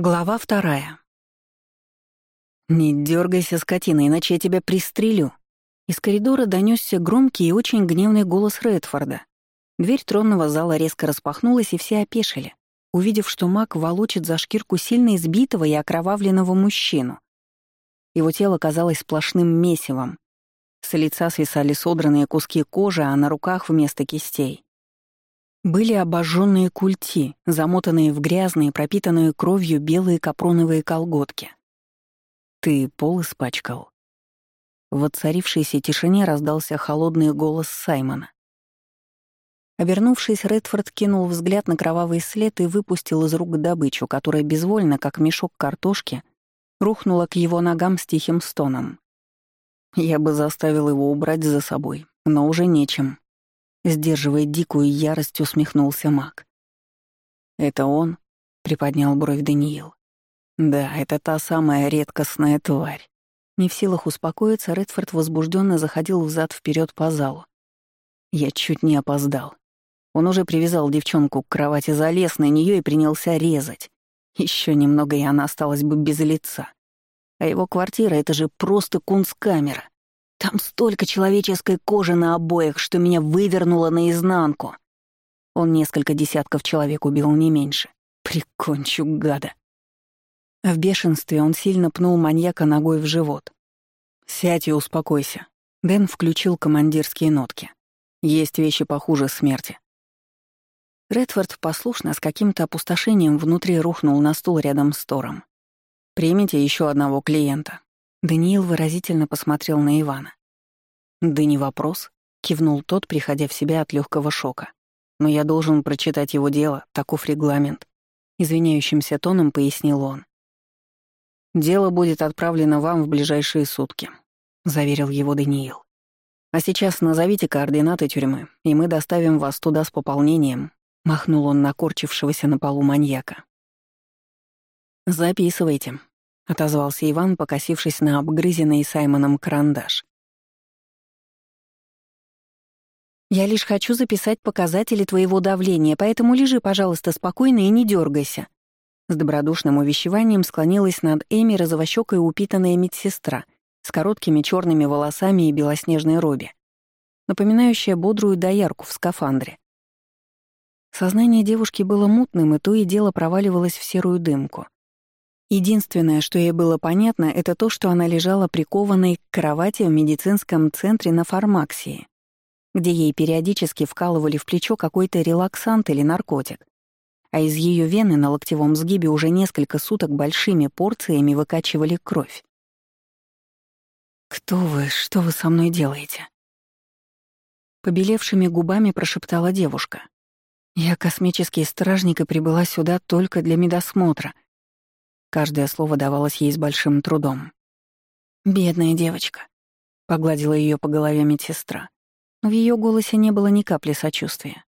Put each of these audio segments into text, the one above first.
Глава вторая. «Не дергайся, скотина, иначе я тебя пристрелю». Из коридора донесся громкий и очень гневный голос Редфорда. Дверь тронного зала резко распахнулась, и все опешили, увидев, что маг волочит за шкирку сильно избитого и окровавленного мужчину. Его тело казалось сплошным месивом. С лица свисали содранные куски кожи, а на руках вместо кистей были обожженные культи, замотанные в грязные, пропитанные кровью белые капроновые колготки. «Ты пол испачкал». В отцарившейся тишине раздался холодный голос Саймона. Обернувшись, Редфорд кинул взгляд на кровавый след и выпустил из рук добычу, которая безвольно, как мешок картошки, рухнула к его ногам с тихим стоном. Я бы заставил его убрать за собой, но уже нечем. Сдерживая дикую ярость, усмехнулся маг. «Это он?» — приподнял бровь Даниил. «Да, это та самая редкостная тварь». Не в силах успокоиться, Редфорд возбужденно заходил взад вперед по залу. Я чуть не опоздал. Он уже привязал девчонку к кровати, залез на нее и принялся резать. Еще немного, и она осталась бы без лица. А его квартира — это же просто кунсткамера. Там столько человеческой кожи на обоях, что меня вывернуло наизнанку. Он несколько десятков человек убил не меньше. Прикончу гада. В бешенстве он сильно пнул маньяка ногой в живот. «Сядь и успокойся». Дэн включил командирские нотки. «Есть вещи похуже смерти». Редфорд послушно с каким-то опустошением внутри рухнул на стул рядом с Тором. «Примите еще одного клиента. Даниил выразительно посмотрел на Ивана. «Да не вопрос», — кивнул тот, приходя в себя от легкого шока. «Но я должен прочитать его дело, таков регламент», — извиняющимся тоном пояснил он. «Дело будет отправлено вам в ближайшие сутки», — заверил его Даниил. «А сейчас назовите координаты тюрьмы, и мы доставим вас туда с пополнением», — махнул он на корчившегося на полу маньяка. «Записывайте», — отозвался Иван, покосившись на обгрызенный Саймоном карандаш. «Я лишь хочу записать показатели твоего давления, поэтому лежи, пожалуйста, спокойно и не дергайся. С добродушным увещеванием склонилась над Эми розовощёкая упитанная медсестра с короткими черными волосами и белоснежной робе, напоминающая бодрую доярку в скафандре. Сознание девушки было мутным, и то и дело проваливалось в серую дымку. Единственное, что ей было понятно, это то, что она лежала прикованной к кровати в медицинском центре на фармаксии, где ей периодически вкалывали в плечо какой-то релаксант или наркотик, а из ее вены на локтевом сгибе уже несколько суток большими порциями выкачивали кровь. «Кто вы? Что вы со мной делаете?» Побелевшими губами прошептала девушка. «Я космический стражник и прибыла сюда только для медосмотра», Каждое слово давалось ей с большим трудом. «Бедная девочка», — погладила ее по голове медсестра. Но в ее голосе не было ни капли сочувствия.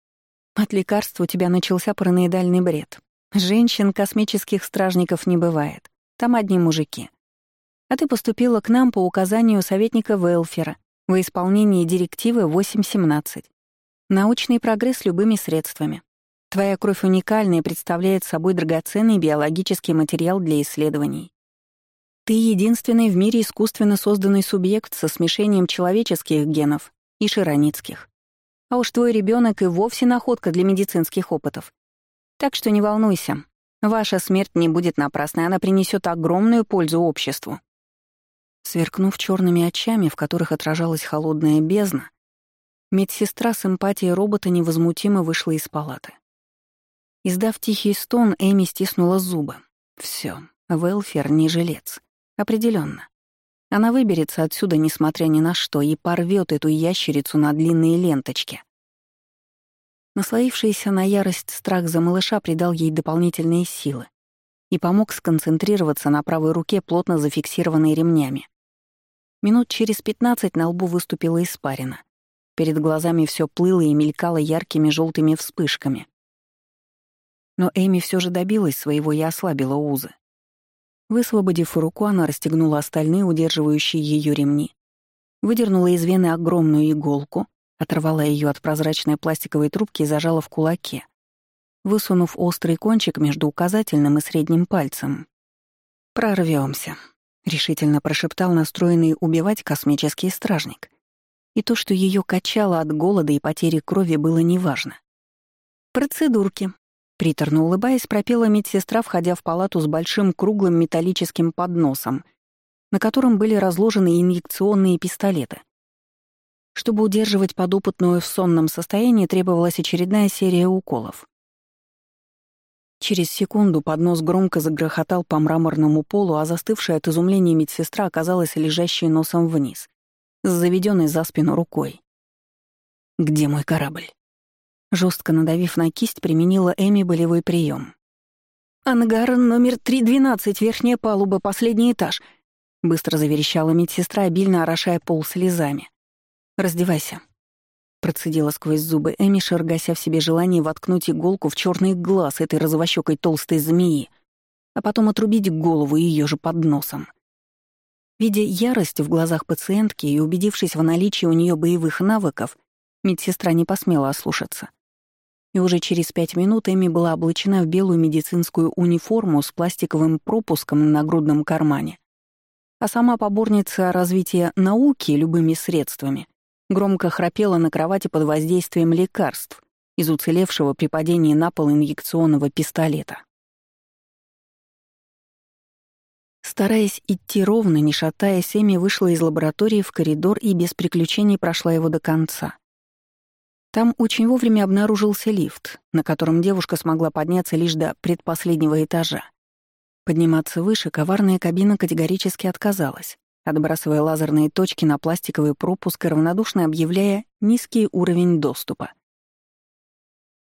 «От лекарства у тебя начался параноидальный бред. Женщин космических стражников не бывает. Там одни мужики. А ты поступила к нам по указанию советника Велфера во исполнении директивы 8.17. Научный прогресс любыми средствами. Твоя кровь уникальна и представляет собой драгоценный биологический материал для исследований. Ты единственный в мире искусственно созданный субъект со смешением человеческих генов и широницких. А уж твой ребенок и вовсе находка для медицинских опытов. Так что не волнуйся, ваша смерть не будет напрасной, она принесет огромную пользу обществу. Сверкнув черными очами, в которых отражалась холодная бездна, медсестра с эмпатией робота невозмутимо вышла из палаты. Издав тихий стон, Эми стиснула зубы. Все, Велфер не жилец. Определенно. Она выберется отсюда, несмотря ни на что, и порвет эту ящерицу на длинные ленточки. Наслоившийся на ярость страх за малыша придал ей дополнительные силы и помог сконцентрироваться на правой руке, плотно зафиксированной ремнями. Минут через пятнадцать на лбу выступила испарина. Перед глазами все плыло и мелькало яркими желтыми вспышками. Но Эми все же добилась своего и ослабила узы. Высвободив руку, она расстегнула остальные, удерживающие ее ремни, выдернула из вены огромную иголку, оторвала ее от прозрачной пластиковой трубки и зажала в кулаке. высунув острый кончик между указательным и средним пальцем. Прорвемся, решительно прошептал настроенный убивать космический стражник. И то, что ее качало от голода и потери крови, было неважно. «Процедурки», — приторно улыбаясь, пропела медсестра, входя в палату с большим круглым металлическим подносом, на котором были разложены инъекционные пистолеты. Чтобы удерживать подопытную в сонном состоянии, требовалась очередная серия уколов. Через секунду поднос громко загрохотал по мраморному полу, а застывшая от изумления медсестра оказалась лежащей носом вниз, с заведенной за спину рукой. «Где мой корабль?» Жестко надавив на кисть, применила Эми болевой прием. «Ангар номер 312, верхняя палуба, последний этаж», — быстро заверещала медсестра, обильно орошая пол слезами. «Раздевайся», Процедила сквозь зубы Эмишер, гася в себе желание воткнуть иголку в черный глаз этой розовощекой толстой змеи, а потом отрубить голову ее же под носом. Видя ярость в глазах пациентки и убедившись в наличии у нее боевых навыков, медсестра не посмела ослушаться. И уже через пять минут Эми была облачена в белую медицинскую униформу с пластиковым пропуском на нагрудном кармане. А сама поборница развития науки любыми средствами громко храпела на кровати под воздействием лекарств из уцелевшего при падении на пол инъекционного пистолета. Стараясь идти ровно, не шатаясь, Эми вышла из лаборатории в коридор и без приключений прошла его до конца. Там очень вовремя обнаружился лифт, на котором девушка смогла подняться лишь до предпоследнего этажа. Подниматься выше коварная кабина категорически отказалась отбрасывая лазерные точки на пластиковый пропуск и равнодушно объявляя низкий уровень доступа.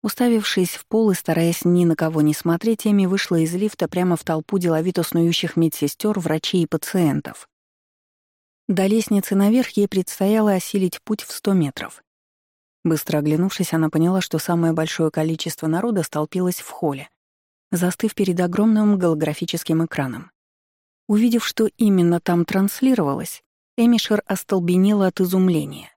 Уставившись в пол и стараясь ни на кого не смотреть, Эми вышла из лифта прямо в толпу деловито снующих медсестер, врачей и пациентов. До лестницы наверх ей предстояло осилить путь в 100 метров. Быстро оглянувшись, она поняла, что самое большое количество народа столпилось в холле, застыв перед огромным голографическим экраном. Увидев, что именно там транслировалось, Эмишер остолбенела от изумления.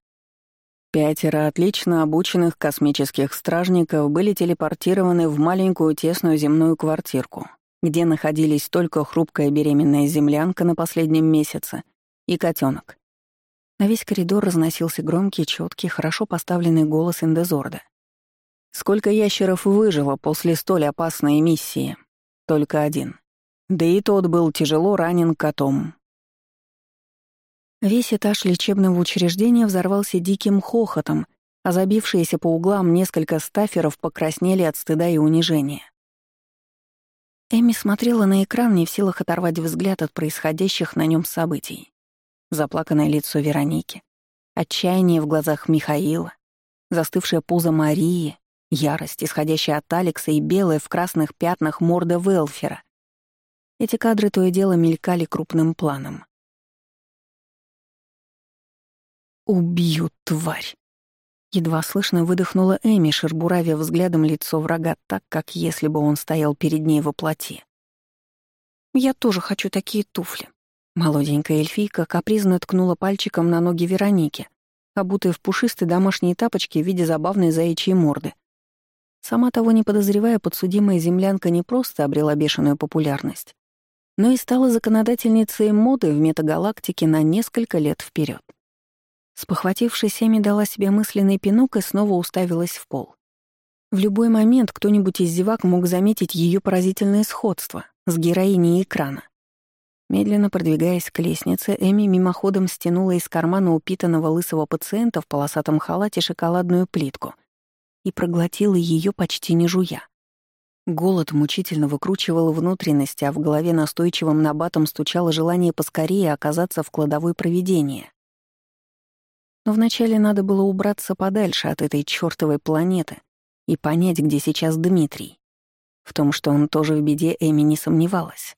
Пятеро отлично обученных космических стражников были телепортированы в маленькую тесную земную квартирку, где находились только хрупкая беременная землянка на последнем месяце и котенок. На весь коридор разносился громкий, четкий, хорошо поставленный голос Индезорда. Сколько ящеров выжило после столь опасной миссии? Только один. Да и тот был тяжело ранен котом. Весь этаж лечебного учреждения взорвался диким хохотом, а забившиеся по углам несколько стаферов покраснели от стыда и унижения. Эми смотрела на экран, не в силах оторвать взгляд от происходящих на нем событий. Заплаканное лицо Вероники, отчаяние в глазах Михаила, застывшая пузо Марии, ярость, исходящая от Алекса и белая в красных пятнах морда Велфера, эти кадры то и дело мелькали крупным планом. «Убью, тварь!» Едва слышно выдохнула Эми, шербуравя взглядом лицо врага так, как если бы он стоял перед ней во плоти. «Я тоже хочу такие туфли». Молоденькая эльфийка капризно ткнула пальчиком на ноги Вероники, обутые в пушистые домашние тапочки в виде забавной заячьей морды. Сама того не подозревая, подсудимая землянка не просто обрела бешеную популярность, но и стала законодательницей моды в метагалактике на несколько лет вперед. Спохватившись, Эми дала себе мысленный пинок и снова уставилась в пол. В любой момент кто-нибудь из зевак мог заметить ее поразительное сходство с героиней экрана. Медленно продвигаясь к лестнице, Эми мимоходом стянула из кармана упитанного лысого пациента в полосатом халате шоколадную плитку и проглотила ее почти не жуя. Голод мучительно выкручивал внутренности, а в голове настойчивым набатом стучало желание поскорее оказаться в кладовой проведения. Но вначале надо было убраться подальше от этой чёртовой планеты и понять, где сейчас Дмитрий. В том, что он тоже в беде, Эми не сомневалась.